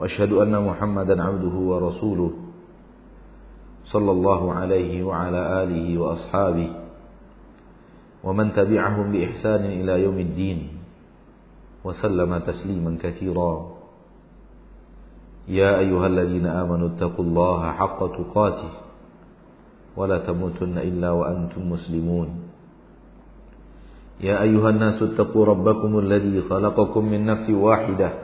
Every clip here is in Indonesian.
وأشهد أن محمدا عبده ورسوله صلى الله عليه وعلى آله وأصحابه ومن تبعهم بإحسان إلى يوم الدين وسلم تسليما كثيرا. يا أيها الذين آمنوا اتقوا الله حق تقاته ولا تموتن إلا وأنتم مسلمون. يا أيها الناس اتقوا ربكم الذي خلقكم من نفس واحدة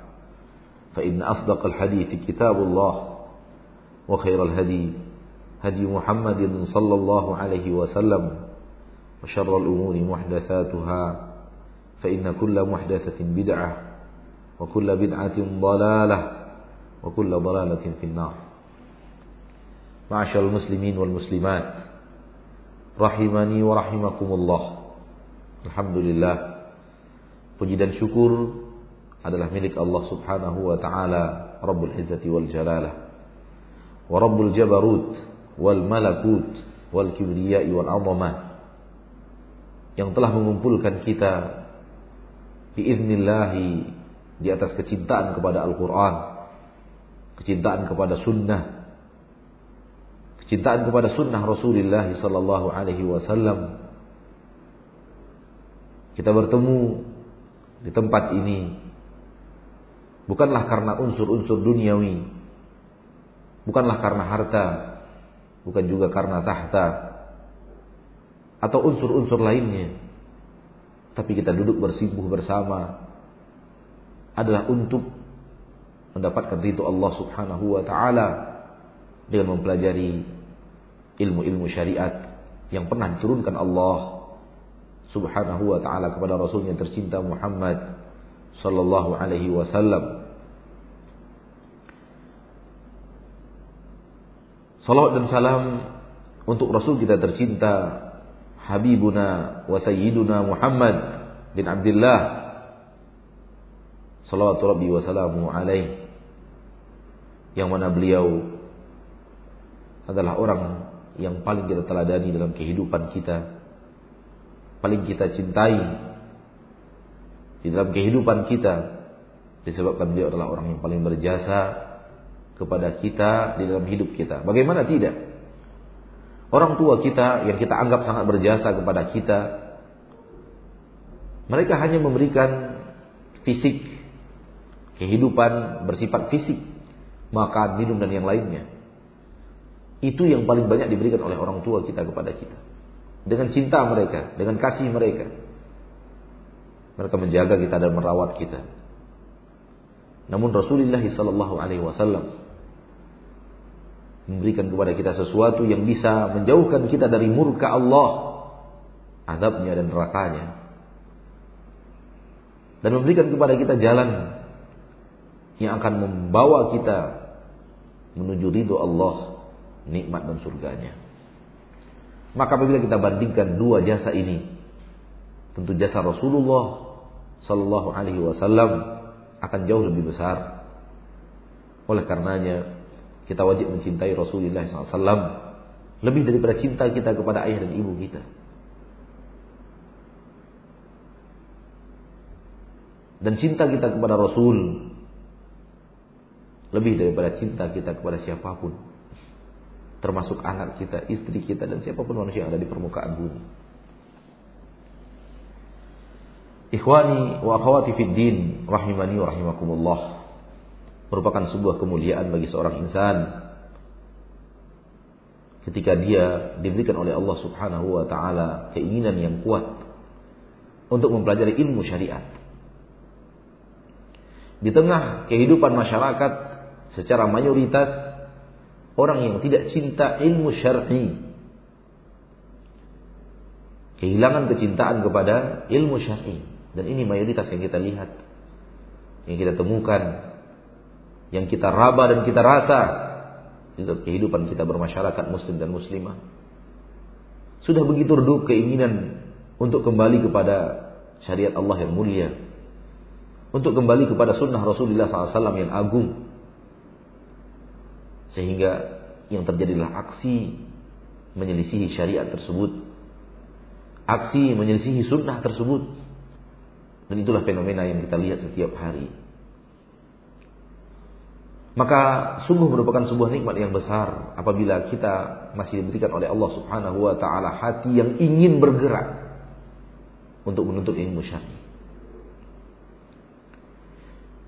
فإن أصدق الحديث كتاب الله وخير الهدي هدي محمد صلى الله عليه وسلم وشر الأمور محدثاتها فإن كل محدثة بدعة وكل بدعة ضلالة وكل ضلالة في النار معشر المسلمين والمسلمات rahimani wa rahimakumullah. Alhamdulillah. Puji dan syukur adalah milik Allah Subhanahu wa taala Rabbul Izzati wal Jalalah wa Rabbul Jabarut wal Malakut wal Kibriyai wal Azamah yang telah mengumpulkan kita biiznillahi di atas kecintaan kepada Al-Qur'an kecintaan kepada sunnah kecintaan kepada sunnah Rasulullah sallallahu alaihi wasallam. Kita bertemu di tempat ini Bukanlah karena unsur-unsur duniawi. Bukanlah karena harta. Bukan juga karena tahta. Atau unsur-unsur lainnya. Tapi kita duduk bersimpuh bersama. Adalah untuk mendapatkan ridho Allah subhanahu wa ta'ala. Dengan mempelajari ilmu-ilmu syariat. Yang pernah diturunkan Allah subhanahu wa ta'ala kepada Rasulnya tercinta Muhammad sallallahu alaihi wasallam. Salawat dan salam untuk Rasul kita tercinta Habibuna wa Sayyiduna Muhammad bin Abdullah. Salawatu Rabbi wa salamu alaih. Yang mana beliau adalah orang yang paling kita teladani dalam kehidupan kita Paling kita cintai Di dalam kehidupan kita Disebabkan beliau adalah orang yang paling berjasa kepada kita di dalam hidup kita. Bagaimana tidak? Orang tua kita yang kita anggap sangat berjasa kepada kita, mereka hanya memberikan fisik, kehidupan bersifat fisik, makan, minum dan yang lainnya. Itu yang paling banyak diberikan oleh orang tua kita kepada kita. Dengan cinta mereka, dengan kasih mereka. Mereka menjaga kita dan merawat kita. Namun Rasulullah Sallallahu Alaihi Wasallam memberikan kepada kita sesuatu yang bisa menjauhkan kita dari murka Allah, adabnya dan nerakanya. Dan memberikan kepada kita jalan yang akan membawa kita menuju ridho Allah, nikmat dan surganya. Maka apabila kita bandingkan dua jasa ini, tentu jasa Rasulullah Sallallahu Alaihi Wasallam akan jauh lebih besar. Oleh karenanya kita wajib mencintai Rasulullah SAW lebih daripada cinta kita kepada ayah dan ibu kita. Dan cinta kita kepada Rasul lebih daripada cinta kita kepada siapa pun. Termasuk anak kita, istri kita, dan siapa pun manusia yang ada di permukaan bumi. Ikhwani wa akhwati fid din rahimani wa rahimakumullah merupakan sebuah kemuliaan bagi seorang insan ketika dia diberikan oleh Allah Subhanahu wa taala keinginan yang kuat untuk mempelajari ilmu syariat. Di tengah kehidupan masyarakat secara mayoritas orang yang tidak cinta ilmu syar'i kehilangan kecintaan kepada ilmu syar'i dan ini mayoritas yang kita lihat yang kita temukan yang kita raba dan kita rasa di kehidupan kita bermasyarakat muslim dan muslimah. Sudah begitu redup keinginan untuk kembali kepada syariat Allah yang mulia untuk kembali kepada sunnah Rasulullah SAW yang agung. Sehingga yang terjadilah aksi menyelisihi syariat tersebut aksi menyelisihi sunnah tersebut dan itulah fenomena yang kita lihat setiap hari maka sungguh merupakan sebuah nikmat yang besar apabila kita masih diberikan oleh Allah Subhanahu wa taala hati yang ingin bergerak untuk menuntut ilmu syar'i.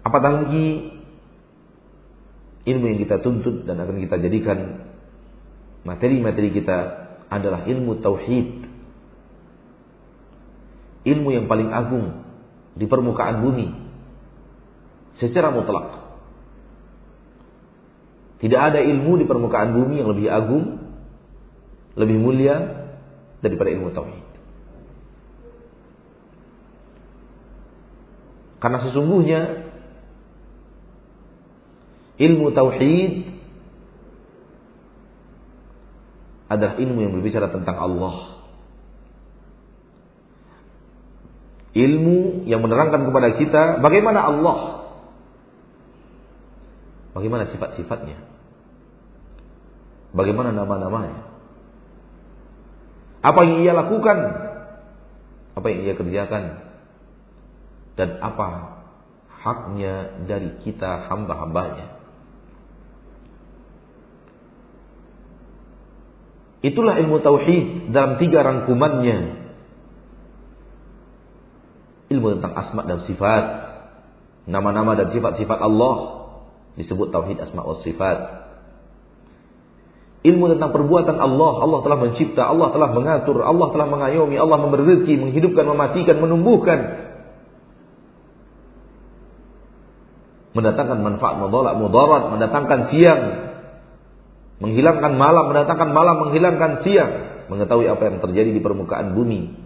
Apatah lagi ilmu yang kita tuntut dan akan kita jadikan materi-materi kita adalah ilmu tauhid. Ilmu yang paling agung di permukaan bumi secara mutlak. Tidak ada ilmu di permukaan bumi yang lebih agung, lebih mulia daripada ilmu tauhid. Karena sesungguhnya ilmu tauhid adalah ilmu yang berbicara tentang Allah. Ilmu yang menerangkan kepada kita bagaimana Allah. Bagaimana sifat-sifatnya. Bagaimana nama-namanya? Apa yang ia lakukan? Apa yang ia kerjakan? Dan apa haknya dari kita hamba-hambanya? Itulah ilmu tauhid dalam tiga rangkumannya. Ilmu tentang asma dan sifat, nama-nama dan sifat-sifat Allah disebut tauhid asma wa sifat ilmu tentang perbuatan Allah. Allah telah mencipta, Allah telah mengatur, Allah telah mengayomi, Allah memberi rezeki, menghidupkan, mematikan, menumbuhkan. Mendatangkan manfaat, mudarat, mudarat, mendatangkan siang, menghilangkan malam, mendatangkan malam, menghilangkan siang, mengetahui apa yang terjadi di permukaan bumi.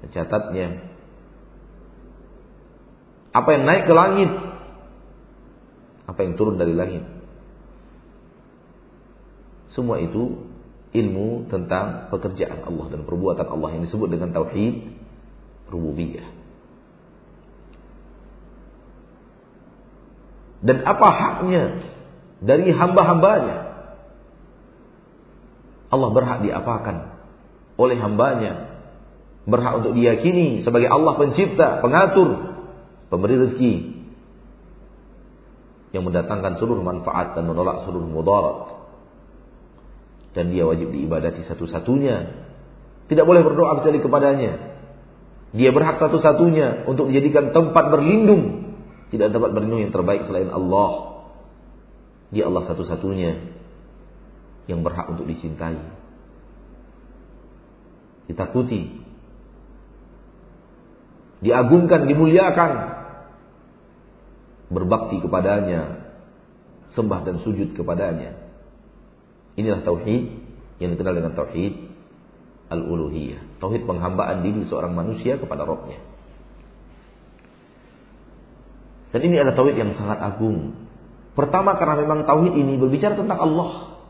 Mencatatnya. Apa yang naik ke langit, apa yang turun dari langit semua itu ilmu tentang pekerjaan Allah dan perbuatan Allah yang disebut dengan tauhid rububiyah. Dan apa haknya dari hamba-hambanya? Allah berhak diapakan oleh hambanya. Berhak untuk diyakini sebagai Allah pencipta, pengatur, pemberi rezeki. Yang mendatangkan seluruh manfaat dan menolak seluruh mudarat dan dia wajib diibadati satu-satunya. Tidak boleh berdoa kecuali kepadanya. Dia berhak satu-satunya untuk dijadikan tempat berlindung. Tidak tempat berlindung yang terbaik selain Allah. Dia Allah satu-satunya yang berhak untuk dicintai. Ditakuti. Diagungkan, dimuliakan. Berbakti kepadanya. Sembah dan sujud kepadanya Inilah tauhid yang dikenal dengan tauhid al-uluhiyah. Tauhid penghambaan diri seorang manusia kepada Rabbnya. Dan ini adalah tauhid yang sangat agung. Pertama karena memang tauhid ini berbicara tentang Allah.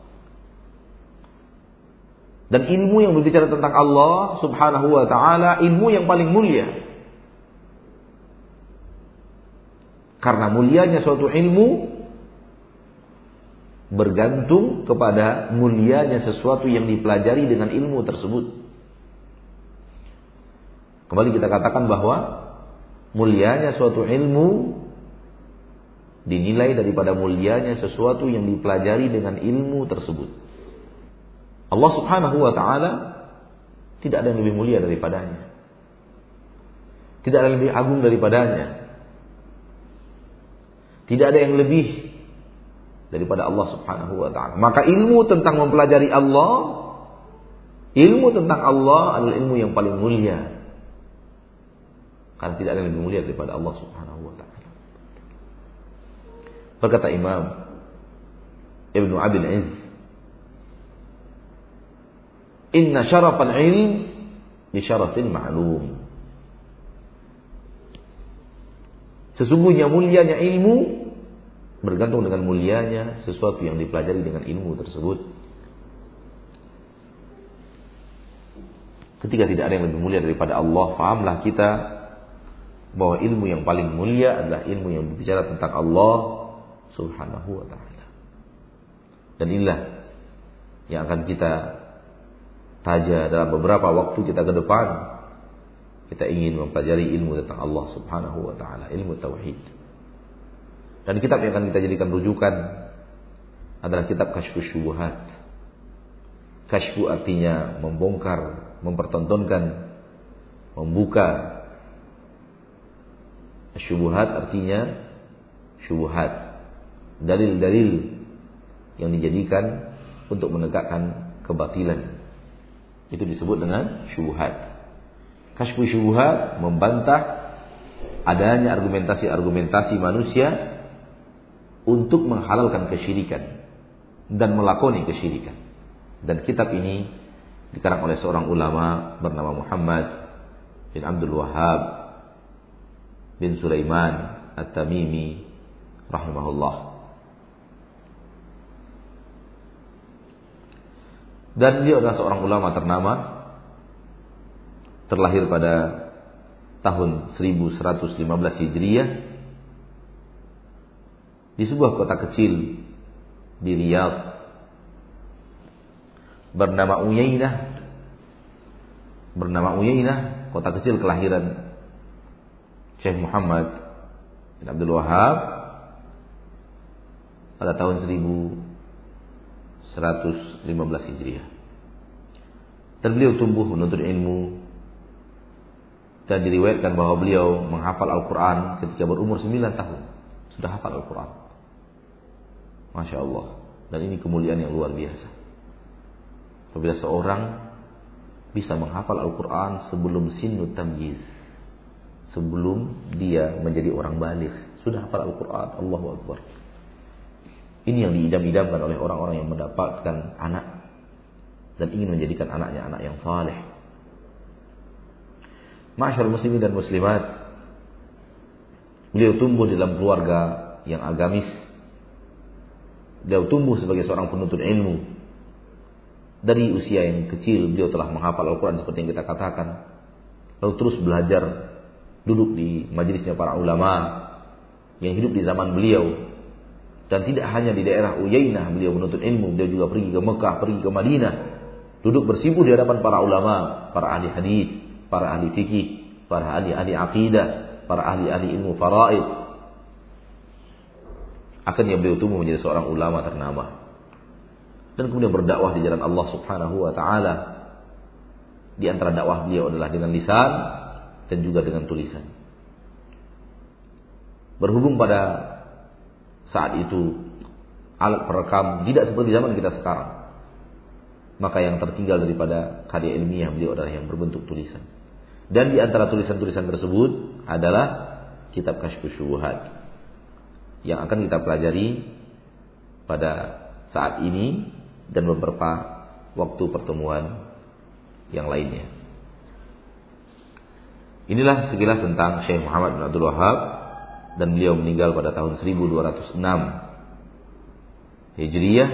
Dan ilmu yang berbicara tentang Allah subhanahu wa ta'ala ilmu yang paling mulia. Karena mulianya suatu ilmu bergantung kepada mulianya sesuatu yang dipelajari dengan ilmu tersebut. Kembali kita katakan bahwa mulianya suatu ilmu dinilai daripada mulianya sesuatu yang dipelajari dengan ilmu tersebut. Allah Subhanahu wa taala tidak ada yang lebih mulia daripadanya. Tidak ada yang lebih agung daripadanya. Tidak ada yang lebih daripada Allah Subhanahu wa taala. Maka ilmu tentang mempelajari Allah, ilmu tentang Allah adalah ilmu yang paling mulia. Karena tidak ada yang lebih mulia daripada Allah Subhanahu wa taala. Berkata Imam Ibnu Abil Izz, "Inna syarafal ilm bi syarafil ma'lum." Sesungguhnya mulianya ilmu bergantung dengan mulianya sesuatu yang dipelajari dengan ilmu tersebut. Ketika tidak ada yang lebih mulia daripada Allah, fahamlah kita bahwa ilmu yang paling mulia adalah ilmu yang berbicara tentang Allah Subhanahu wa taala. Dan inilah yang akan kita taja dalam beberapa waktu kita ke depan. Kita ingin mempelajari ilmu tentang Allah Subhanahu wa taala, ilmu tauhid. Dan kitab yang akan kita jadikan rujukan adalah kitab Kashfu Syubuhat. Kashfu artinya membongkar, mempertontonkan, membuka. Syubuhat artinya syubuhat. Dalil-dalil yang dijadikan untuk menegakkan kebatilan. Itu disebut dengan syubuhat. Kashfu syubuhat membantah adanya argumentasi-argumentasi manusia untuk menghalalkan kesyirikan dan melakoni kesyirikan. Dan kitab ini dikarang oleh seorang ulama bernama Muhammad bin Abdul Wahab bin Sulaiman At-Tamimi rahimahullah. Dan dia adalah seorang ulama ternama terlahir pada tahun 1115 Hijriah di sebuah kota kecil di Riyadh. Bernama Uyainah bernama Uyainah kota kecil kelahiran Syekh Muhammad bin Abdul Wahab pada tahun 1115 Hijriah. Dan tumbuh menuntut ilmu dan diriwayatkan bahwa beliau menghafal Al-Quran ketika berumur 9 tahun. Sudah hafal Al-Quran Masya Allah. Dan ini kemuliaan yang luar biasa. Apabila seorang bisa menghafal Al-Quran sebelum sinu tamyiz. Sebelum dia menjadi orang balik. Sudah hafal Al-Quran. Allahu Akbar. Ini yang diidam-idamkan oleh orang-orang yang mendapatkan anak. Dan ingin menjadikan anaknya anak yang saleh. Masyarakat muslimin dan muslimat. Beliau tumbuh dalam keluarga yang agamis Beliau tumbuh sebagai seorang penuntut ilmu. Dari usia yang kecil beliau telah menghafal Al-Quran seperti yang kita katakan. Lalu terus belajar duduk di majelisnya para ulama yang hidup di zaman beliau. Dan tidak hanya di daerah Uyainah beliau menuntut ilmu, beliau juga pergi ke Mekah, pergi ke Madinah. Duduk bersibuk di hadapan para ulama, para ahli hadis, para ahli fikih, para ahli-ahli akidah, para ahli-ahli ilmu faraid, Akhirnya beliau tumbuh menjadi seorang ulama ternama. Dan kemudian berdakwah di jalan Allah Subhanahu wa taala. Di antara dakwah beliau adalah dengan lisan dan juga dengan tulisan. Berhubung pada saat itu alat perekam tidak seperti zaman kita sekarang. Maka yang tertinggal daripada karya ilmiah beliau adalah yang berbentuk tulisan. Dan di antara tulisan-tulisan tersebut adalah kitab Syubuhat yang akan kita pelajari pada saat ini dan beberapa waktu pertemuan yang lainnya. Inilah sekilas tentang Syekh Muhammad bin Abdul Wahab dan beliau meninggal pada tahun 1206 Hijriyah.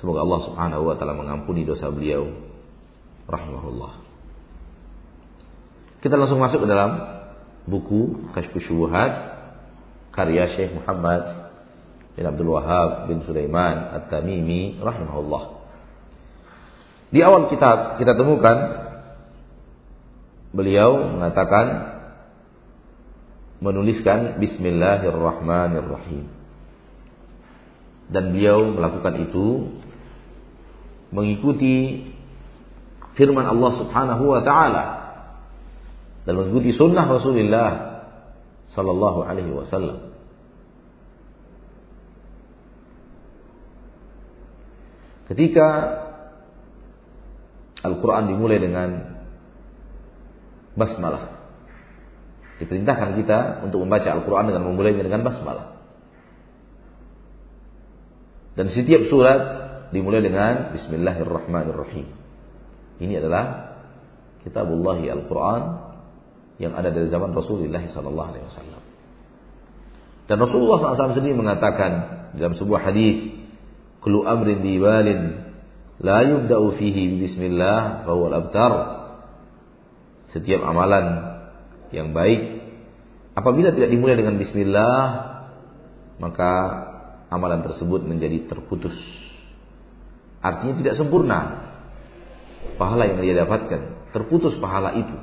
Semoga Allah Subhanahu wa taala mengampuni dosa beliau rahimahullah. Kita langsung masuk ke dalam buku Kashfus Syubuhat karya Syekh Muhammad bin Abdul Wahab bin Sulaiman At-Tamimi rahimahullah. Di awal kitab kita temukan beliau mengatakan menuliskan Bismillahirrahmanirrahim. Dan beliau melakukan itu mengikuti firman Allah Subhanahu wa taala dan mengikuti sunnah Rasulullah sallallahu alaihi wasallam. Ketika Al-Quran dimulai dengan basmalah. Diperintahkan kita untuk membaca Al-Quran dengan memulainya dengan basmalah. Dan setiap surat dimulai dengan Bismillahirrahmanirrahim. Ini adalah Kitabullah Al-Quran yang ada dari zaman Rasulullah Sallallahu Alaihi Wasallam. Dan Rasulullah SAW sendiri mengatakan dalam sebuah hadis, "Kullu amrin dibalin la yubda'u fihi bismillah fa abtar." Setiap amalan yang baik apabila tidak dimulai dengan bismillah maka amalan tersebut menjadi terputus. Artinya tidak sempurna. Pahala yang dia dapatkan, terputus pahala itu.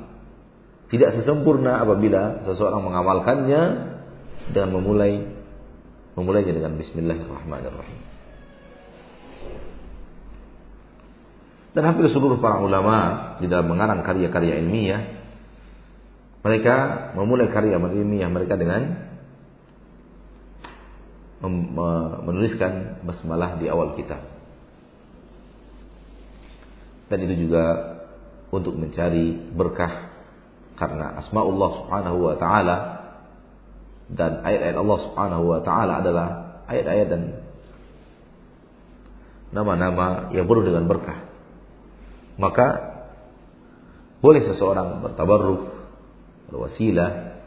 Tidak sesempurna apabila seseorang mengamalkannya dengan memulai memulainya dengan bismillahirrahmanirrahim. Dan hampir seluruh para ulama di dalam mengarang karya-karya ilmiah mereka memulai karya ilmiah mereka dengan menuliskan basmalah di awal kitab. Dan itu juga untuk mencari berkah karena asmaullah subhanahu wa taala dan ayat-ayat Allah subhanahu wa taala adalah ayat-ayat dan nama-nama yang penuh dengan berkah. Maka boleh seseorang bertabarruk, berwasilah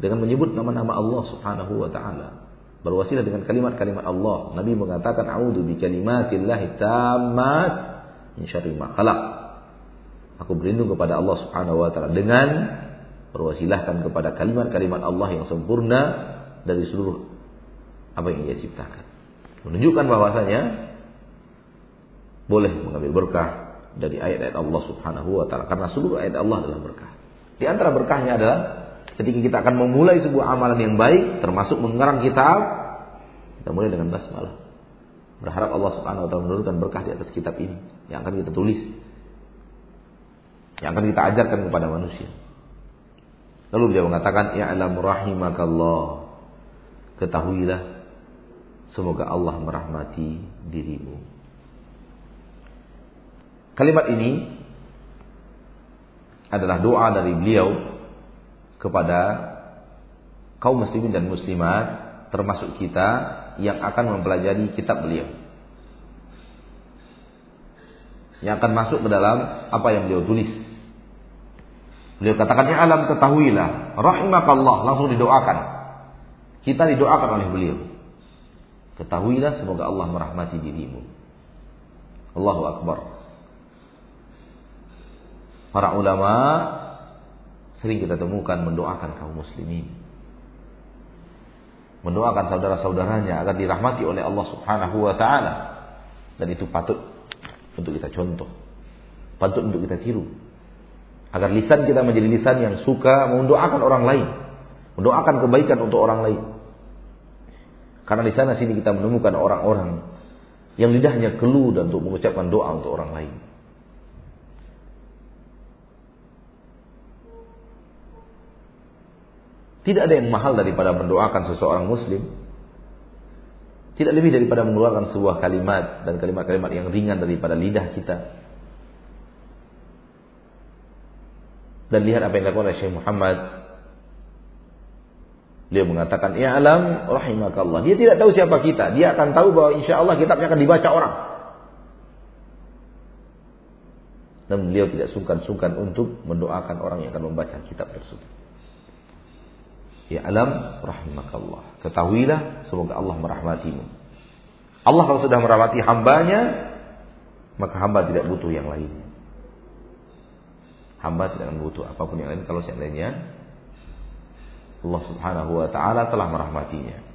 dengan menyebut nama-nama Allah subhanahu wa taala berwasilah dengan kalimat-kalimat Allah. Nabi mengatakan a'udzu bi kalimatillahi tammat min syarri ma khalaq. Aku berlindung kepada Allah Subhanahu wa taala dengan berwasilahkan kepada kalimat-kalimat Allah yang sempurna dari seluruh apa yang Dia ciptakan. Menunjukkan bahwasanya boleh mengambil berkah dari ayat-ayat Allah Subhanahu wa taala karena seluruh ayat Allah adalah berkah. Di antara berkahnya adalah Ketika kita akan memulai sebuah amalan yang baik, termasuk mengarang kitab, kita mulai dengan basmalah. Berharap Allah Subhanahu wa taala menurunkan berkah di atas kitab ini yang akan kita tulis. Yang akan kita ajarkan kepada manusia. Lalu dia mengatakan, "Ya'lam rahimakallah." Ketahuilah semoga Allah merahmati dirimu. Kalimat ini adalah doa dari beliau kepada kaum muslimin dan muslimat termasuk kita yang akan mempelajari kitab beliau. Yang akan masuk ke dalam apa yang beliau tulis. Beliau katakan ya alam ketahuilah rahimakallah langsung didoakan. Kita didoakan oleh beliau. Ketahuilah semoga Allah merahmati dirimu. Allahu akbar. Para ulama sering kita temukan mendoakan kaum muslimin. Mendoakan saudara-saudaranya agar dirahmati oleh Allah Subhanahu wa taala. Dan itu patut untuk kita contoh. Patut untuk kita tiru. Agar lisan kita menjadi lisan yang suka mendoakan orang lain. Mendoakan kebaikan untuk orang lain. Karena di sana sini kita menemukan orang-orang yang lidahnya keluh dan untuk mengucapkan doa untuk orang lain. Tidak ada yang mahal daripada mendoakan seseorang muslim. Tidak lebih daripada mengeluarkan sebuah kalimat dan kalimat-kalimat yang ringan daripada lidah kita. Dan lihat apa yang dilakukan oleh Syekh Muhammad. Dia mengatakan, Ya alam rahimakallah. Dia tidak tahu siapa kita. Dia akan tahu bahwa insya Allah kitabnya akan dibaca orang. Dan beliau tidak sungkan-sungkan untuk mendoakan orang yang akan membaca kitab tersebut. Ya alam rahimakallah. Ketahuilah semoga Allah merahmatimu. Allah kalau sudah merahmati hambanya, maka hamba tidak butuh yang lain. Hamba tidak butuh apa pun yang lain kalau seandainya Allah Subhanahu wa taala telah merahmatinya.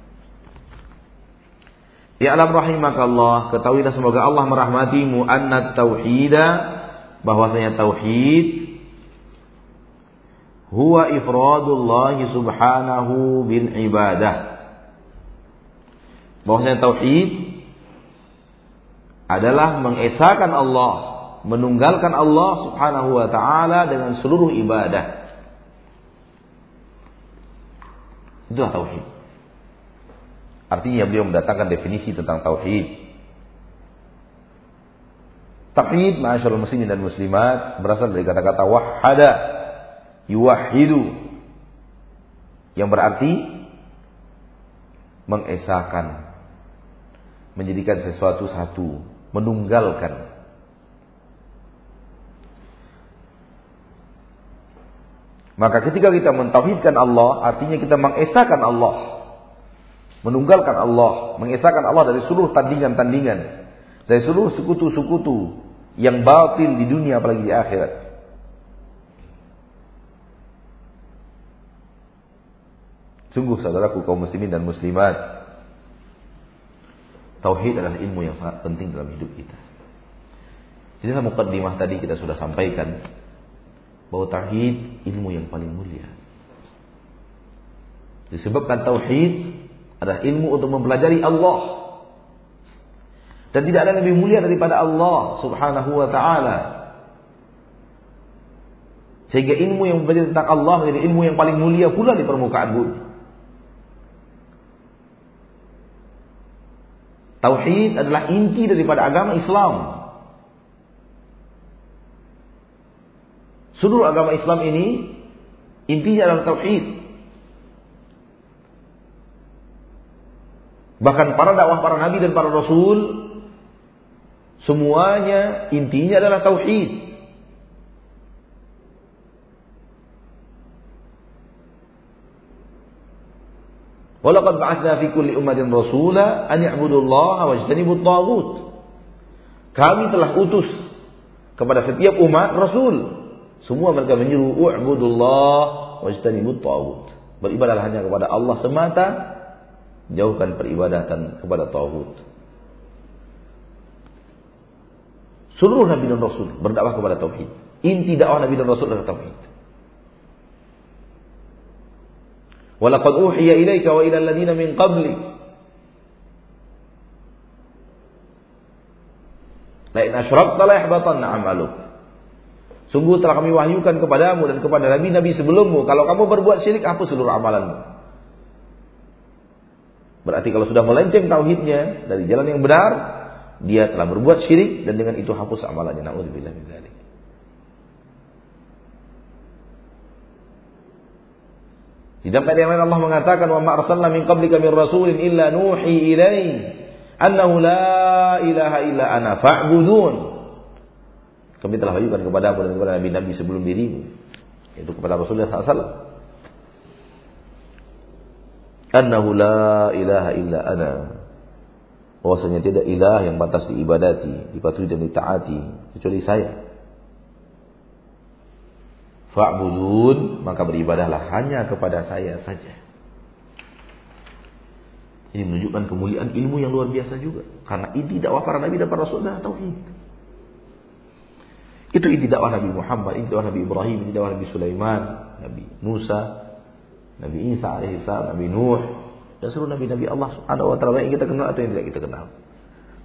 Ya alam rahimakallah, ketahuilah semoga Allah merahmatimu anna tauhida bahwasanya tauhid huwa ifradullah subhanahu bil ibadah. Bahwasanya tauhid adalah mengesahkan Allah, menunggalkan Allah Subhanahu wa taala dengan seluruh ibadah. Itulah tauhid. Artinya beliau mendatangkan definisi tentang tauhid. Tauhid ma'asyarul muslimin dan muslimat berasal dari kata-kata wahada yuwahidu yang berarti mengesahkan menjadikan sesuatu satu menunggalkan Maka ketika kita mentauhidkan Allah, artinya kita mengesahkan Allah. Menunggalkan Allah, mengesahkan Allah dari seluruh tandingan-tandingan, dari seluruh sekutu-sekutu yang batil di dunia apalagi di akhirat. Sungguh saudaraku kaum muslimin dan muslimat, tauhid adalah ilmu yang sangat penting dalam hidup kita. Jadi dalam mukaddimah tadi kita sudah sampaikan bahwa tauhid ilmu yang paling mulia. Disebabkan tauhid adalah ilmu untuk mempelajari Allah. Dan tidak ada lebih mulia daripada Allah Subhanahu wa taala. Sehingga ilmu yang mempelajari tentang Allah menjadi ilmu yang paling mulia pula di permukaan bumi. Tauhid adalah inti daripada agama Islam. Seluruh agama Islam ini intinya adalah tauhid. Bahkan para dakwah para nabi dan para rasul semuanya intinya adalah tauhid. Walaqad ba'atsna fi kulli ummatin rasula an ya'budu Allah wa yajtanibu Kami telah utus kepada setiap umat rasul semua mereka menyuruh u'budullah wajtanibut ta'ud. Beribadah hanya kepada Allah semata, jauhkan peribadatan kepada tauhid. Seluruh nabi dan rasul berdakwah kepada tauhid. Inti dakwah nabi dan rasul adalah tauhid. Walaqad uhiya ilaika wa ila alladziina min qablik La in asyrakta la yahbatanna 'amaluk. Sungguh telah kami wahyukan kepadamu dan kepada nabi-nabi sebelummu. Kalau kamu berbuat syirik, hapus seluruh amalanmu. Berarti kalau sudah melenceng tauhidnya dari jalan yang benar, dia telah berbuat syirik dan dengan itu hapus amalannya. Nauzubillah min dzalik. Di ayat yang lain Allah mengatakan wa ma arsalna min qablika min rasulin illa nuhi ilaihi annahu la ilaha illa ana fa'budun. Kami telah wahyukan kepada dan kepada nabi-nabi sebelum dirimu. Itu kepada Rasulullah SAW. Annahu la ilaha illa ana. Bahwasanya tidak ilah yang batas diibadati, dipatuhi dan ditaati kecuali saya. Fa'budun, maka beribadahlah hanya kepada saya saja. Ini menunjukkan kemuliaan ilmu yang luar biasa juga. Karena ini dakwah para nabi dan para rasul adalah tauhid. Itu inti dakwah Nabi Muhammad, inti dakwah Nabi Ibrahim, inti dakwah Nabi Sulaiman, Nabi Musa, Nabi Isa alaihissalam, Nabi Nuh, dan seluruh nabi-nabi Allah Subhanahu wa taala yang kita kenal atau yang tidak kita kenal.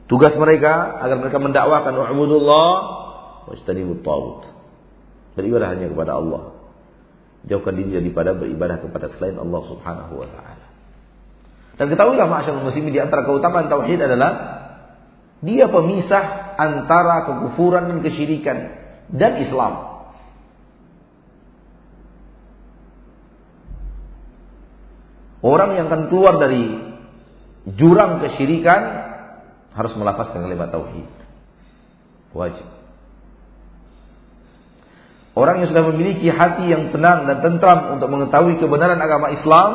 Tugas mereka agar mereka mendakwakan wa'budullah wajtanibut tagut. Beribadah hanya kepada Allah. Jauhkan diri daripada beribadah kepada selain Allah Subhanahu wa taala. Dan ketahuilah masyaallah muslimin di antara keutamaan tauhid adalah dia pemisah antara kekufuran dan kesyirikan dan Islam. Orang yang akan keluar dari jurang kesyirikan harus melafazkan kalimat tauhid. Wajib. Orang yang sudah memiliki hati yang tenang dan tentram untuk mengetahui kebenaran agama Islam,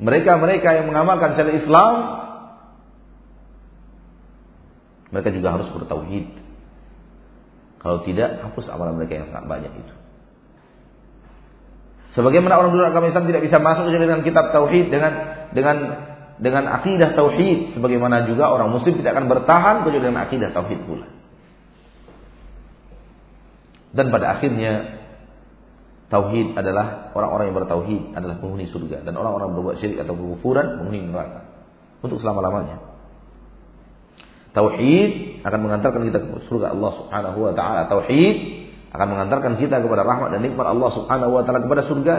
mereka-mereka yang mengamalkan syariat Islam mereka juga harus bertauhid. Kalau tidak, hapus amalan mereka yang sangat banyak itu. Sebagaimana orang dulu agama Islam tidak bisa masuk dengan kitab tauhid dengan dengan dengan akidah tauhid, sebagaimana juga orang muslim tidak akan bertahan kecuali dengan akidah tauhid pula. Dan pada akhirnya Tauhid adalah orang-orang yang bertauhid adalah penghuni surga dan orang-orang berbuat syirik atau berkufuran penghuni neraka untuk selama-lamanya. Tauhid akan mengantarkan kita ke surga Allah Subhanahu wa taala. Tauhid akan mengantarkan kita kepada rahmat dan nikmat Allah Subhanahu wa taala kepada surga.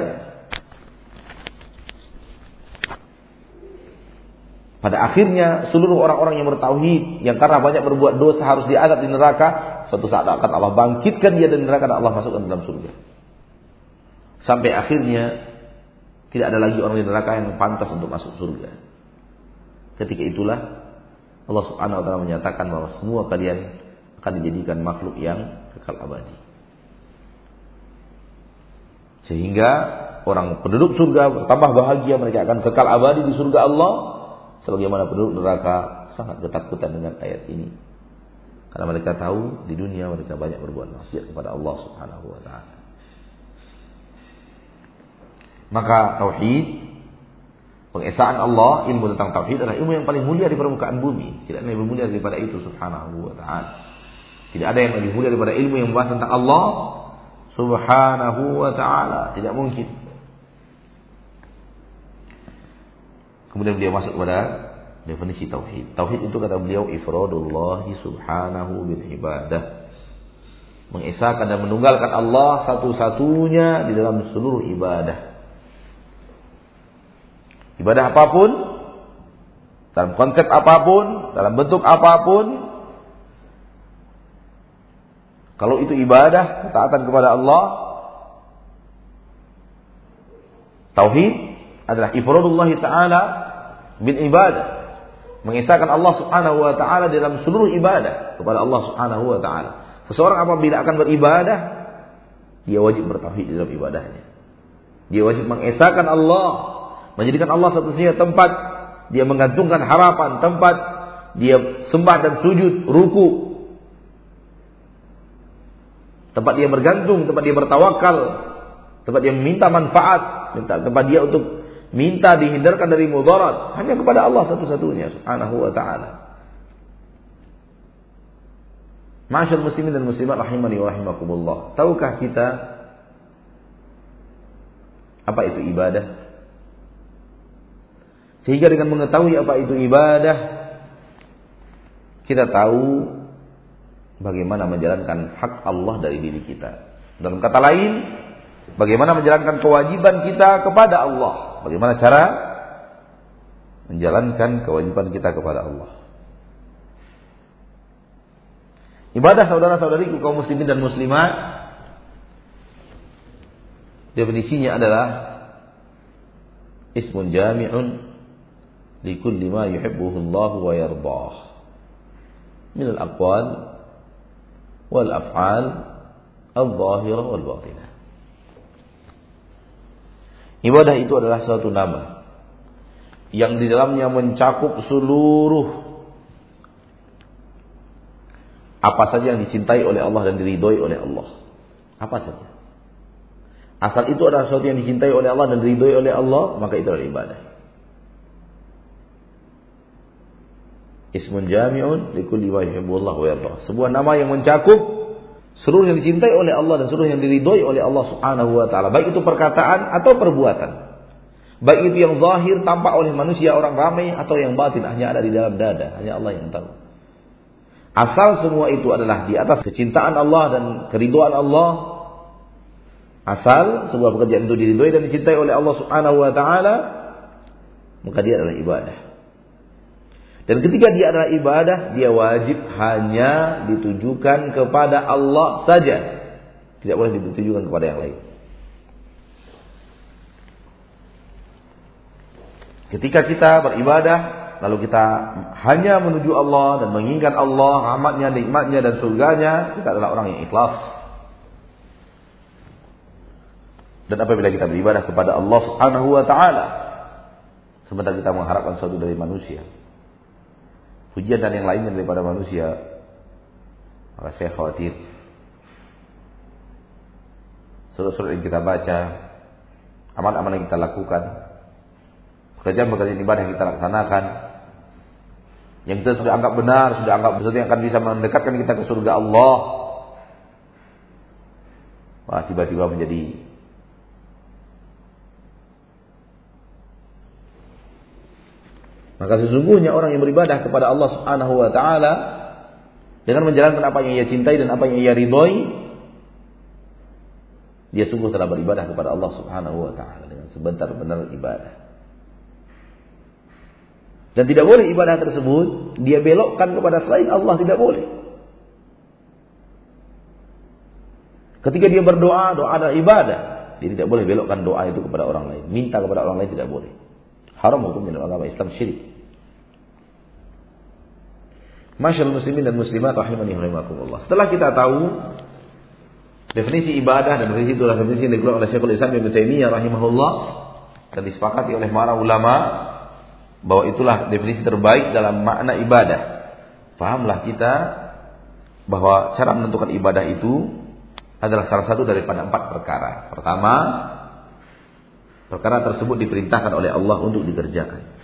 Pada akhirnya seluruh orang-orang yang bertauhid yang karena banyak berbuat dosa harus diadab di neraka, suatu saat akan Allah bangkitkan dia dari neraka dan Allah masukkan dalam surga. Sampai akhirnya tidak ada lagi orang di neraka yang pantas untuk masuk surga. Ketika itulah Allah Subhanahu wa taala menyatakan bahwa semua kalian akan dijadikan makhluk yang kekal abadi. Sehingga orang penduduk surga bertambah bahagia mereka akan kekal abadi di surga Allah sebagaimana penduduk neraka sangat ketakutan dengan ayat ini. Karena mereka tahu di dunia mereka banyak berbuat maksiat kepada Allah Subhanahu wa taala. Maka tauhid pengesaan Allah, ilmu tentang tauhid adalah ilmu yang paling mulia di permukaan bumi. Tidak ada yang lebih mulia daripada itu Subhanahu wa taala. Tidak ada yang lebih mulia daripada ilmu yang membahas tentang Allah Subhanahu wa taala. Tidak mungkin. Kemudian beliau masuk kepada definisi tauhid. Tauhid itu kata beliau ifradullah subhanahu bil ibadah. Mengesahkan dan menunggalkan Allah satu-satunya di dalam seluruh ibadah. Ibadah apa pun, dalam konsep apa pun, dalam bentuk apa pun, kalau itu ibadah, ketaatan kepada Allah, tauhid adalah ifradullah taala bil ibadah. Mengisahkan Allah Subhanahu wa taala dalam seluruh ibadah kepada Allah Subhanahu wa taala. Seseorang apabila akan beribadah, dia wajib bertauhid dalam ibadahnya. Dia wajib mengesahkan Allah, menjadikan Allah satu-satunya tempat dia menggantungkan harapan, tempat dia sembah dan sujud, ruku. Tempat dia bergantung, tempat dia bertawakal, tempat dia meminta manfaat, tempat dia untuk minta dihindarkan dari mudarat hanya kepada Allah satu-satunya subhanahu wa taala. Masyaallah muslimin dan muslimat rahimani wa rahimakumullah. Tahukah kita apa itu ibadah? Sehingga dengan mengetahui apa itu ibadah, kita tahu bagaimana menjalankan hak Allah dari diri kita. Dalam kata lain, bagaimana menjalankan kewajiban kita kepada Allah. Bagaimana cara menjalankan kewajiban kita kepada Allah. Ibadah saudara-saudariku kaum muslimin dan muslimat definisinya adalah ismun jami'un likulli ma yuhibbuhu Allah wa yardah min al-aqwal wal af'al al-zahirah wal batinah Ibadah itu adalah suatu nama yang di dalamnya mencakup seluruh apa saja yang dicintai oleh Allah dan diridhoi oleh Allah. Apa saja. Asal itu adalah sesuatu yang dicintai oleh Allah dan diridhoi oleh Allah, maka itu adalah ibadah. Ismun jami'un likulli ma wa. Sebuah nama yang mencakup Seluruh yang dicintai oleh Allah dan seluruh yang diridhoi oleh Allah Subhanahu wa taala, baik itu perkataan atau perbuatan. Baik itu yang zahir tampak oleh manusia orang ramai atau yang batin hanya ada di dalam dada, hanya Allah yang tahu. Asal semua itu adalah di atas kecintaan Allah dan keriduan Allah. Asal sebuah pekerjaan itu diridhoi dan dicintai oleh Allah Subhanahu wa taala, maka dia adalah ibadah. Dan ketika dia adalah ibadah, dia wajib hanya ditujukan kepada Allah saja. Tidak boleh ditujukan kepada yang lain. Ketika kita beribadah, lalu kita hanya menuju Allah dan mengingat Allah, rahmatnya, nikmatnya, dan surganya, kita adalah orang yang ikhlas. Dan apabila kita beribadah kepada Allah Subhanahu wa taala, sementara kita mengharapkan sesuatu dari manusia, pujian dan yang lainnya daripada manusia, maka saya khawatir. Surat-surat yang kita baca, amal-amal yang kita lakukan, pekerjaan-pekerjaan ibadah yang kita laksanakan, yang kita sudah anggap benar, sudah anggap sesuatu yang akan bisa mendekatkan kita ke surga Allah, wah tiba-tiba menjadi Maka sesungguhnya orang yang beribadah kepada Allah Subhanahu wa taala dengan menjalankan apa yang ia cintai dan apa yang ia ridhoi, dia sungguh telah beribadah kepada Allah Subhanahu wa taala dengan sebentar benar ibadah. Dan tidak boleh ibadah tersebut dia belokkan kepada selain Allah tidak boleh. Ketika dia berdoa, doa adalah ibadah. Dia tidak boleh belokkan doa itu kepada orang lain. Minta kepada orang lain tidak boleh. Haram hukumnya dalam agama Islam syirik. Masyaallah muslimin dan muslimat rahimani rahimakumullah. Setelah kita tahu definisi ibadah dan definisi itu adalah definisi yang dikeluarkan oleh Syekhul Islam Ibnu Taimiyah rahimahullah dan disepakati oleh para ulama bahwa itulah definisi terbaik dalam makna ibadah. Fahamlah kita bahwa cara menentukan ibadah itu adalah salah satu daripada empat perkara. Pertama, perkara tersebut diperintahkan oleh Allah untuk dikerjakan.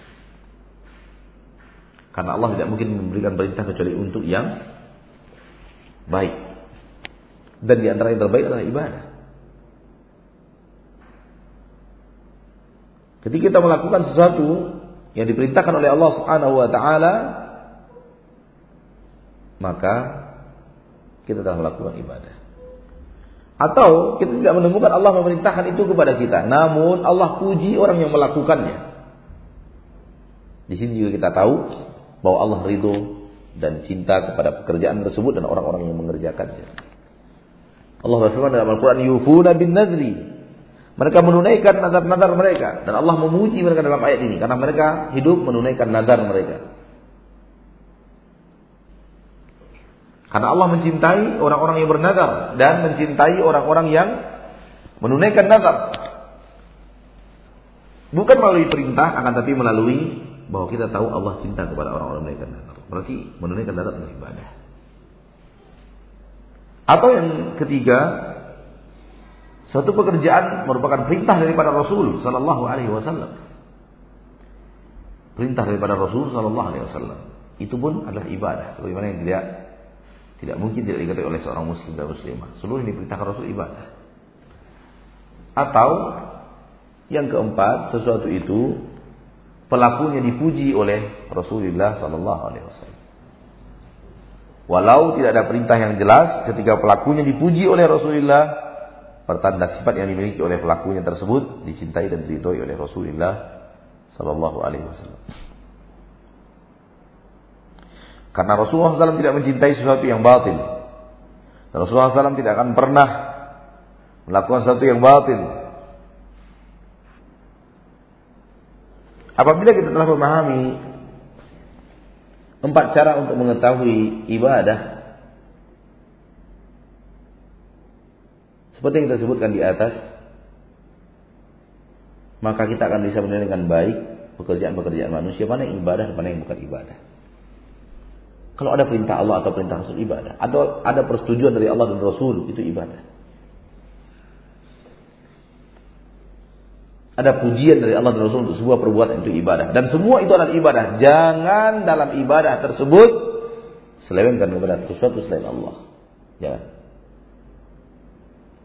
Karena Allah tidak mungkin memberikan perintah kecuali untuk yang baik. Dan di antara yang terbaik adalah ibadah. Ketika kita melakukan sesuatu yang diperintahkan oleh Allah Subhanahu wa taala, maka kita telah melakukan ibadah. Atau kita tidak menemukan Allah memerintahkan itu kepada kita, namun Allah puji orang yang melakukannya. Di sini juga kita tahu bahwa Allah ridho dan cinta kepada pekerjaan tersebut dan orang-orang yang mengerjakannya. Allah berfirman dalam Al-Quran, Yufuna bin nazri. Mereka menunaikan nazar-nazar mereka. Dan Allah memuji mereka dalam ayat ini. Karena mereka hidup menunaikan nazar mereka. Karena Allah mencintai orang-orang yang bernazar. Dan mencintai orang-orang yang menunaikan nazar. Bukan melalui perintah, akan tapi melalui bahwa kita tahu Allah cinta kepada orang-orang menunaikan nazar. Berarti menunaikan nazar adalah ibadah. Atau yang ketiga, suatu pekerjaan merupakan perintah daripada Rasul Sallallahu Alaihi Wasallam. Perintah daripada Rasul Sallallahu Alaihi Wasallam. Itu pun adalah ibadah. Sebagaimana yang tidak tidak mungkin tidak diketahui oleh seorang Muslim dan Muslimah. Seluruh yang diperintahkan Rasul ibadah. Atau yang keempat, sesuatu itu pelakunya dipuji oleh Rasulullah Sallallahu Alaihi Wasallam. Walau tidak ada perintah yang jelas, ketika pelakunya dipuji oleh Rasulullah, pertanda sifat yang dimiliki oleh pelakunya tersebut dicintai dan diridhoi oleh Rasulullah Sallallahu Alaihi Wasallam. Karena Rasulullah SAW tidak mencintai sesuatu yang batil. Dan Rasulullah SAW tidak akan pernah melakukan sesuatu yang batil Apabila kita telah memahami empat cara untuk mengetahui ibadah seperti yang kita sebutkan di atas, maka kita akan bisa menilai dengan baik pekerjaan-pekerjaan manusia mana yang ibadah dan mana yang bukan ibadah. Kalau ada perintah Allah atau perintah Rasul ibadah, atau ada persetujuan dari Allah dan Rasul itu ibadah. Ada pujian dari Allah dan Rasul untuk sebuah perbuatan itu ibadah. Dan semua itu adalah ibadah. Jangan dalam ibadah tersebut selewengkan kepada sesuatu selain Allah. Jangan.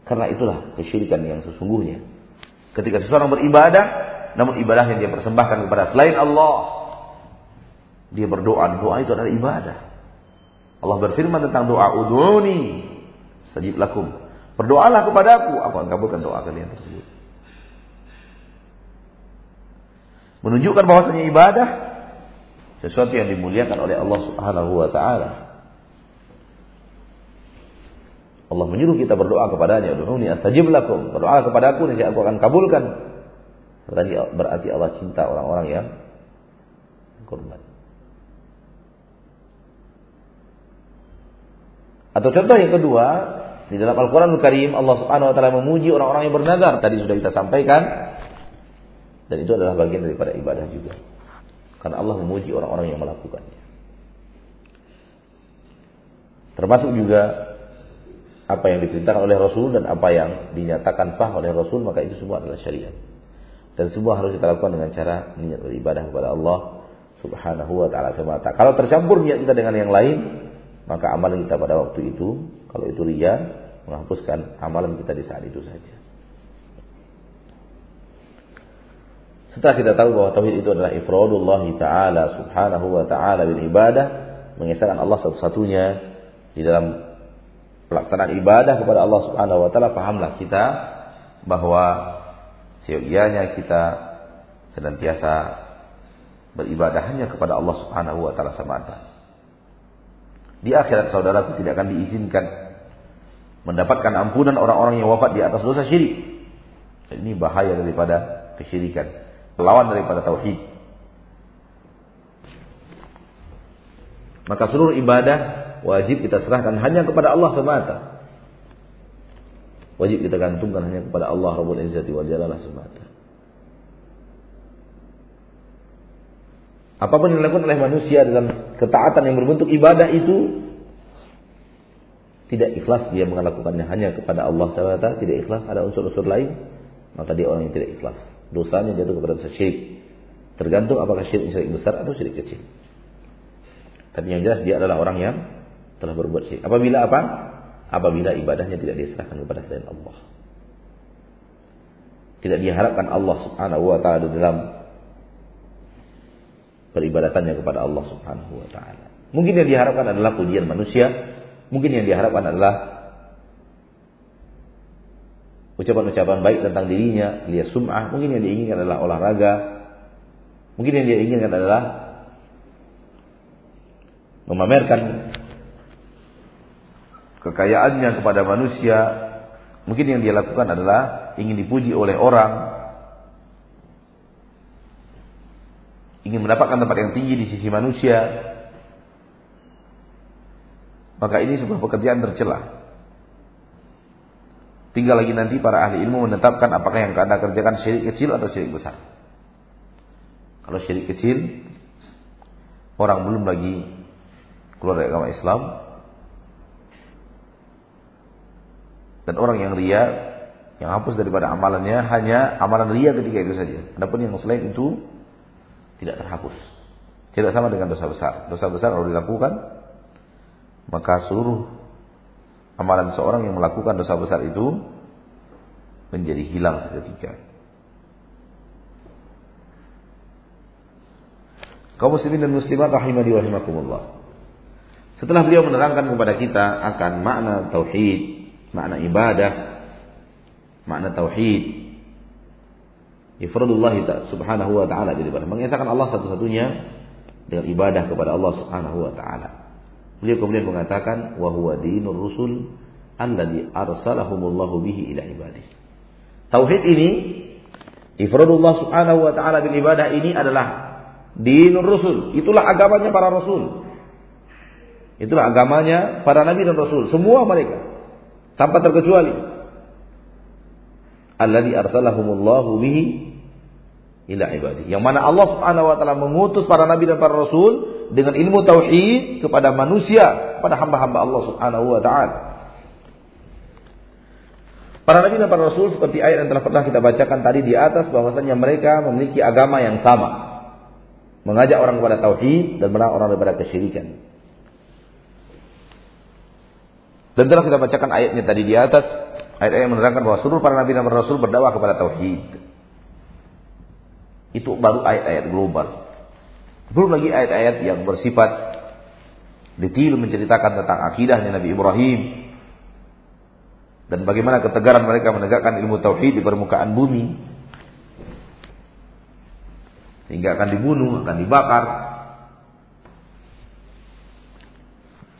Karena itulah kesyirikan yang sesungguhnya. Ketika seseorang beribadah, namun ibadah yang dia persembahkan kepada selain Allah, dia berdoa, doa itu adalah ibadah. Allah berfirman tentang doa, "Ud'uni sajib lakum." Berdoalah kepadaku, aku akan kabulkan doa kalian tersebut. Menunjukkan bahwasanya ibadah sesuatu yang dimuliakan oleh Allah Subhanahu wa taala. Allah menyuruh kita berdoa kepadanya, "Ud'uni astajib lakum." Berdoa kepadaku niscaya aku akan kabulkan. Berarti berarti Allah cinta orang-orang yang korban. Atau contoh yang kedua, di dalam Al-Qur'an Karim Allah Subhanahu wa taala memuji orang-orang yang bernazar. Tadi sudah kita sampaikan dan itu adalah bagian daripada ibadah juga. Karena Allah memuji orang-orang yang melakukannya. Termasuk juga apa yang diperintahkan oleh Rasul dan apa yang dinyatakan sah oleh Rasul maka itu semua adalah syariat. Dan semua harus kita lakukan dengan cara niat beribadah kepada Allah Subhanahu wa taala semata. Kalau tercampur niat kita dengan yang lain, maka amalan kita pada waktu itu kalau itu ria menghapuskan amalan kita di saat itu saja. Setelah kita tahu bahwa tauhid itu adalah ifradullah taala subhanahu wa taala bil ibadah, mengesahkan Allah satu-satunya di dalam pelaksanaan ibadah kepada Allah Subhanahu wa taala, pahamlah kita bahwa seyogianya kita senantiasa beribadah hanya kepada Allah Subhanahu wa taala semata. Di akhirat saudaraku tidak akan diizinkan mendapatkan ampunan orang-orang yang wafat di atas dosa syirik. Ini bahaya daripada kesyirikan, lawan daripada tauhid. Maka seluruh ibadah wajib kita serahkan hanya kepada Allah semata. Wajib kita gantungkan hanya kepada Allah Rabbul Izzati wal Jalalah semata. Apa pun yang dilakukan oleh manusia dalam ketaatan yang berbentuk ibadah itu tidak ikhlas dia melakukannya hanya kepada Allah SWT, tidak ikhlas ada unsur-unsur lain, maka dia orang yang tidak ikhlas. Dosanya jatuh kepada dosa syirik. Tergantung apakah syirik syirik besar atau syirik kecil. Tapi yang jelas dia adalah orang yang telah berbuat syirik. Apabila apa? Apabila ibadahnya tidak diserahkan kepada selain Allah. Tidak diharapkan Allah Subhanahu wa taala dalam peribadatannya kepada Allah Subhanahu wa taala. Mungkin yang diharapkan adalah pujian manusia, mungkin yang diharapkan adalah ucapan-ucapan baik tentang dirinya, lihat sum'ah, mungkin yang diinginkan adalah olahraga, mungkin yang dia inginkan adalah memamerkan kekayaannya kepada manusia, mungkin yang dia lakukan adalah ingin dipuji oleh orang, ingin mendapatkan tempat yang tinggi di sisi manusia, maka ini sebuah pekerjaan tercela. Tinggal lagi nanti para ahli ilmu menetapkan apakah yang anda kerjakan syirik kecil atau syirik besar. Kalau syirik kecil, orang belum lagi keluar dari agama Islam, dan orang yang ria, yang hapus daripada amalannya hanya amalan ria ketika itu saja. Adapun yang selain itu tidak terhapus. Tidak sama dengan dosa besar. Dosa besar kalau dilakukan, maka seluruh amalan seorang yang melakukan dosa besar itu menjadi hilang seketika. Kaum muslimin dan muslimat rahimani wa. Setelah beliau menerangkan kepada kita akan makna tauhid, makna ibadah, makna tauhid, ifradullah subhanahu wa ta'ala ibadah. Mengesahkan Allah satu-satunya dengan ibadah kepada Allah subhanahu wa ta'ala. Beliau kemudian mengatakan wa huwa dinur rusul alladhi arsalahumullahu bihi ila ibadih. Tauhid ini ifradullah subhanahu wa ta'ala bil ibadah ini adalah dinur rusul. Itulah agamanya para rasul. Itulah agamanya para nabi dan rasul. Semua mereka. Tanpa terkecuali. Alladhi arsalahumullahu bihi ila ibadi. Yang mana Allah Subhanahu wa taala mengutus para nabi dan para rasul dengan ilmu tauhid kepada manusia, kepada hamba-hamba Allah Subhanahu wa taala. Para nabi dan para rasul seperti ayat yang telah pernah kita bacakan tadi di atas bahwasanya mereka memiliki agama yang sama. Mengajak orang kepada tauhid dan melarang orang kepada kesyirikan. Dan telah kita bacakan ayatnya tadi di atas, ayat-ayat yang menerangkan bahwa seluruh para nabi dan para rasul berdakwah kepada tauhid. Itu baru ayat-ayat global. Belum lagi ayat-ayat yang bersifat detail menceritakan tentang akidahnya Nabi Ibrahim. Dan bagaimana ketegaran mereka menegakkan ilmu tauhid di permukaan bumi. Sehingga akan dibunuh, akan dibakar.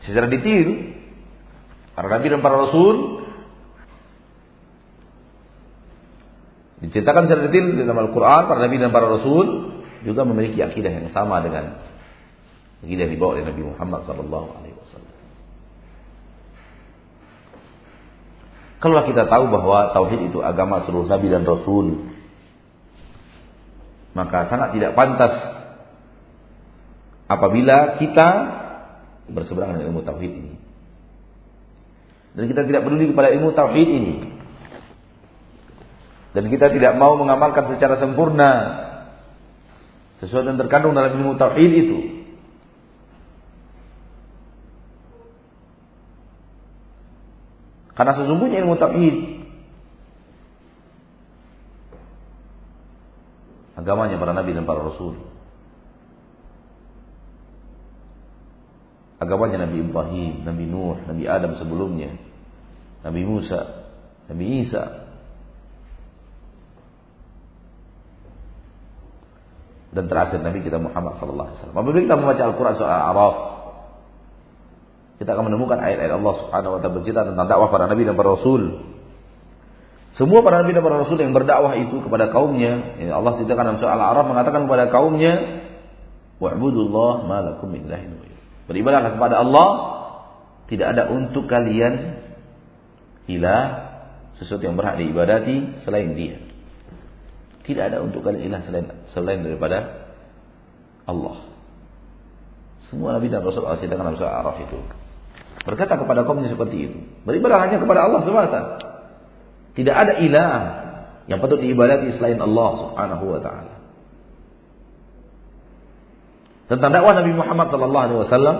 Secara detail para nabi dan para rasul Diceritakan secara detail dalam Al-Quran, para Nabi dan para Rasul juga memiliki akidah yang sama dengan akidah yang dibawa oleh Nabi Muhammad Sallallahu Alaihi Wasallam. Kalau kita tahu bahwa tauhid itu agama seluruh Nabi dan Rasul, maka sangat tidak pantas apabila kita berseberangan dengan ilmu tauhid ini. Dan kita tidak peduli kepada ilmu tauhid ini dan kita tidak mau mengamalkan secara sempurna sesuatu yang terkandung dalam ilmu tauhid itu. Karena sesungguhnya ilmu tauhid agamanya para nabi dan para rasul. Agamanya Nabi Ibrahim, Nabi Nuh, Nabi Adam sebelumnya, Nabi Musa, Nabi Isa, dan terakhir Nabi kita Muhammad sallallahu alaihi wasallam. Apabila kita membaca Al-Qur'an surah Al-A'raf, kita akan menemukan ayat-ayat Allah Subhanahu wa taala bercerita tentang dakwah para nabi dan para rasul. Semua para nabi dan para rasul yang berdakwah itu kepada kaumnya, Allah ceritakan dalam surah Al-A'raf mengatakan kepada kaumnya, "Wa'budullah ma lakum min ilahin Beribadahlah kepada Allah, tidak ada untuk kalian ilah sesuatu yang berhak diibadati selain Dia. Tidak ada untuk kalian ilah selain selain daripada Allah. Semua Nabi dan Rasul Allah dalam surah Araf itu. Berkata kepada kaumnya seperti itu. Beribadah hanya kepada Allah semata. Tidak ada ilah yang patut diibadati selain Allah Subhanahu wa taala. Tentang dakwah Nabi Muhammad sallallahu alaihi wasallam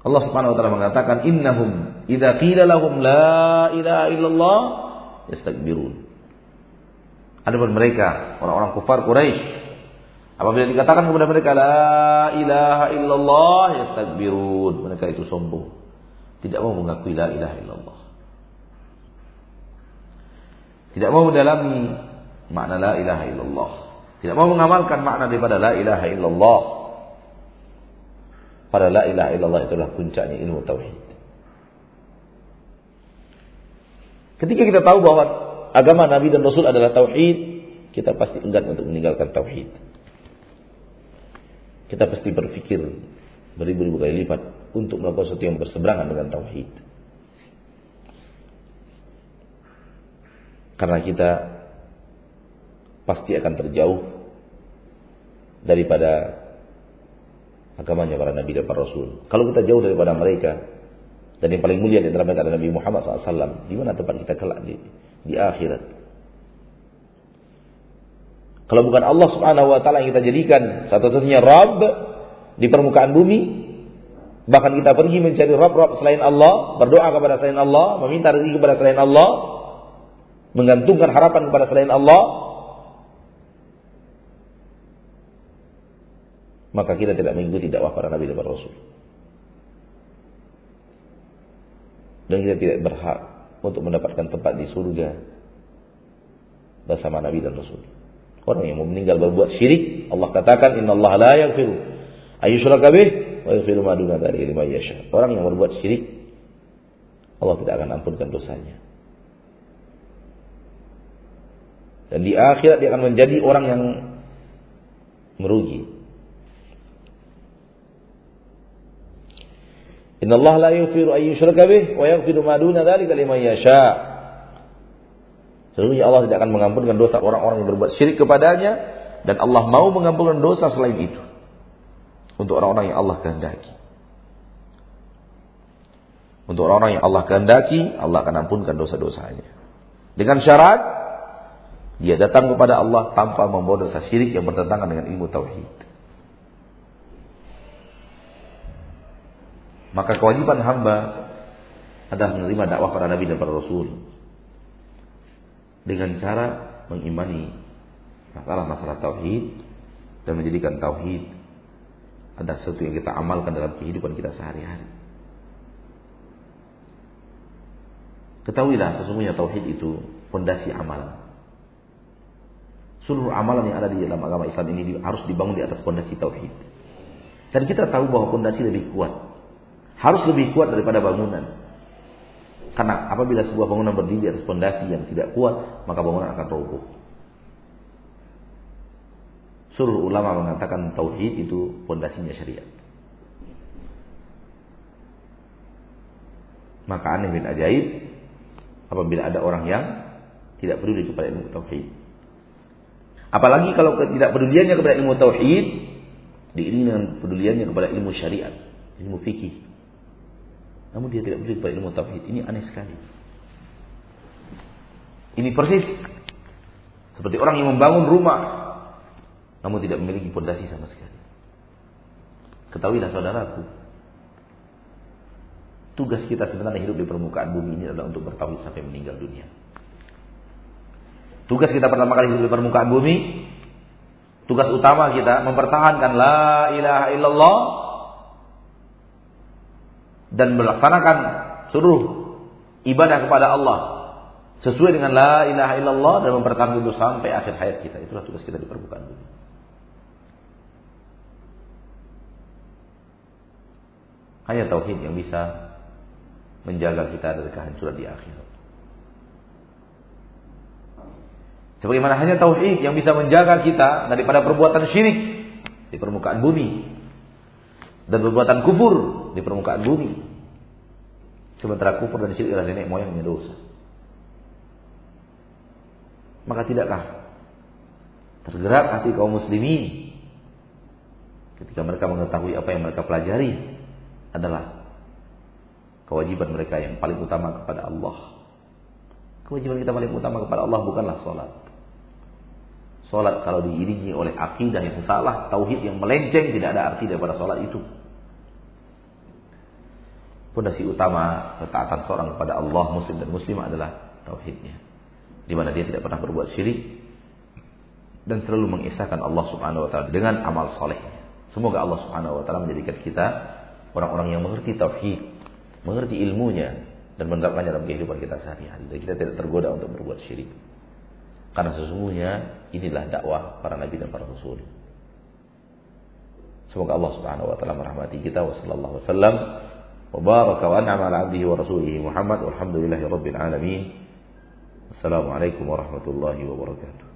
Allah Subhanahu wa taala mengatakan innahum idza qila lahum la ilaha illallah yastakbirun. Adapun mereka orang-orang kufar Quraisy apabila dikatakan kepada mereka la ilaha illallah yastakbirun, mereka itu sombong. Tidak mau mengakui la ilaha illallah. Tidak mau mendalami makna la ilaha illallah. Tidak mau mengamalkan makna daripada la ilaha illallah. Pada la ilaha illallah itulah puncaknya ilmu tauhid. Ketika kita tahu bahwa agama Nabi dan Rasul adalah tauhid, kita pasti enggan untuk meninggalkan tauhid. Kita pasti berpikir beribu-ribu kali lipat untuk melakukan sesuatu yang berseberangan dengan tauhid. Karena kita pasti akan terjauh daripada agamanya para nabi dan para rasul. Kalau kita jauh daripada mereka dan yang paling mulia di antara mereka adalah Nabi Muhammad SAW, di mana tempat kita kelak di di akhirat. Kalau bukan Allah Subhanahu wa taala yang kita jadikan satu-satunya Rabb di permukaan bumi, bahkan kita pergi mencari Rabb-Rabb selain Allah, berdoa kepada selain Allah, meminta rezeki kepada selain Allah, menggantungkan harapan kepada selain Allah, maka kita tidak mengikuti dakwah para nabi dan para rasul. Dan kita tidak berhak untuk mendapatkan tempat di surga bersama Nabi dan Rasul. Orang yang mau meninggal berbuat syirik, Allah katakan Inna Allah la yaghfiru ayyushraka wa yaghfiru ma duna dzalika liman yasha. Orang yang berbuat syirik Allah tidak akan ampunkan dosanya. Dan di akhirat dia akan menjadi orang yang merugi. Inna Allah la yughfiru an yushraka bih wa yaghfiru ma duna dzalika liman yasha. Sesungguhnya Allah tidak akan mengampunkan dosa orang-orang yang berbuat syirik kepadanya dan Allah mau mengampunkan dosa selain itu untuk orang-orang yang Allah kehendaki. Untuk orang-orang yang Allah kehendaki, Allah akan ampunkan dosa-dosanya. Dengan syarat dia datang kepada Allah tanpa membawa dosa syirik yang bertentangan dengan ilmu tauhid. Maka kewajiban hamba adalah menerima dakwah para nabi dan para rasul dengan cara mengimani masalah-masalah tauhid dan menjadikan tauhid ada sesuatu yang kita amalkan dalam kehidupan kita sehari-hari. Ketahuilah sesungguhnya tauhid itu fondasi amalan. Seluruh amalan yang ada di dalam agama Islam ini harus dibangun di atas fondasi tauhid. Dan kita tahu bahwa fondasi lebih kuat harus lebih kuat daripada bangunan. Karena apabila sebuah bangunan berdiri atas fondasi yang tidak kuat, maka bangunan akan roboh. Seluruh ulama mengatakan tauhid itu fondasinya syariat. Maka aneh bin ajaib apabila ada orang yang tidak peduli kepada ilmu tauhid. Apalagi kalau tidak peduliannya kepada ilmu tauhid diiringi dengan peduliannya kepada ilmu syariat, ilmu fikih. Namun dia tidak pada ilmu tauhid. Ini aneh sekali. Ini persis seperti orang yang membangun rumah namun tidak memiliki fondasi sama sekali. Ketahuilah saudaraku, tugas kita sebenarnya hidup di permukaan bumi ini adalah untuk bertauhid sampai meninggal dunia. Tugas kita pertama kali hidup di permukaan bumi, tugas utama kita mempertahankan la ilaha illallah dan melaksanakan seluruh ibadah kepada Allah sesuai dengan la ilaha illallah dan mempertahankan itu sampai akhir hayat kita. Itulah tugas kita di permukaan bumi. Hanya tauhid yang bisa menjaga kita dari kehancuran di akhirat. Sebagaimana hanya tauhid yang bisa menjaga kita daripada perbuatan syirik di permukaan bumi dan perbuatan kufur di permukaan bumi. Sementara kufur dan syirik adalah nenek moyangnya dosa maka tidakkah tergerak hati kaum muslimin ketika mereka mengetahui apa yang mereka pelajari adalah kewajiban mereka yang paling utama kepada Allah. Kewajiban kita paling utama kepada Allah bukanlah sholat. Sholat kalau diiringi oleh akidah yang salah, tauhid yang melenceng, tidak ada arti daripada sholat itu. Pondasi utama ketaatan seorang kepada Allah, muslim dan muslimah adalah tauhidnya di mana dia tidak pernah berbuat syirik dan selalu mengisahkan Allah Subhanahu wa taala dengan amal soleh. Semoga Allah Subhanahu wa taala menjadikan kita orang-orang yang mengerti tauhid, mengerti ilmunya dan menerapkannya dalam kehidupan kita sehari-hari. Dan kita tidak tergoda untuk berbuat syirik. Karena sesungguhnya inilah dakwah para nabi dan para rasul. Semoga Allah Subhanahu wa taala merahmati kita wa sallallahu وبارك وأنعم على عبده ورسوله محمد والحمد لله رب العالمين. السلام عليكم ورحمة الله وبركاته.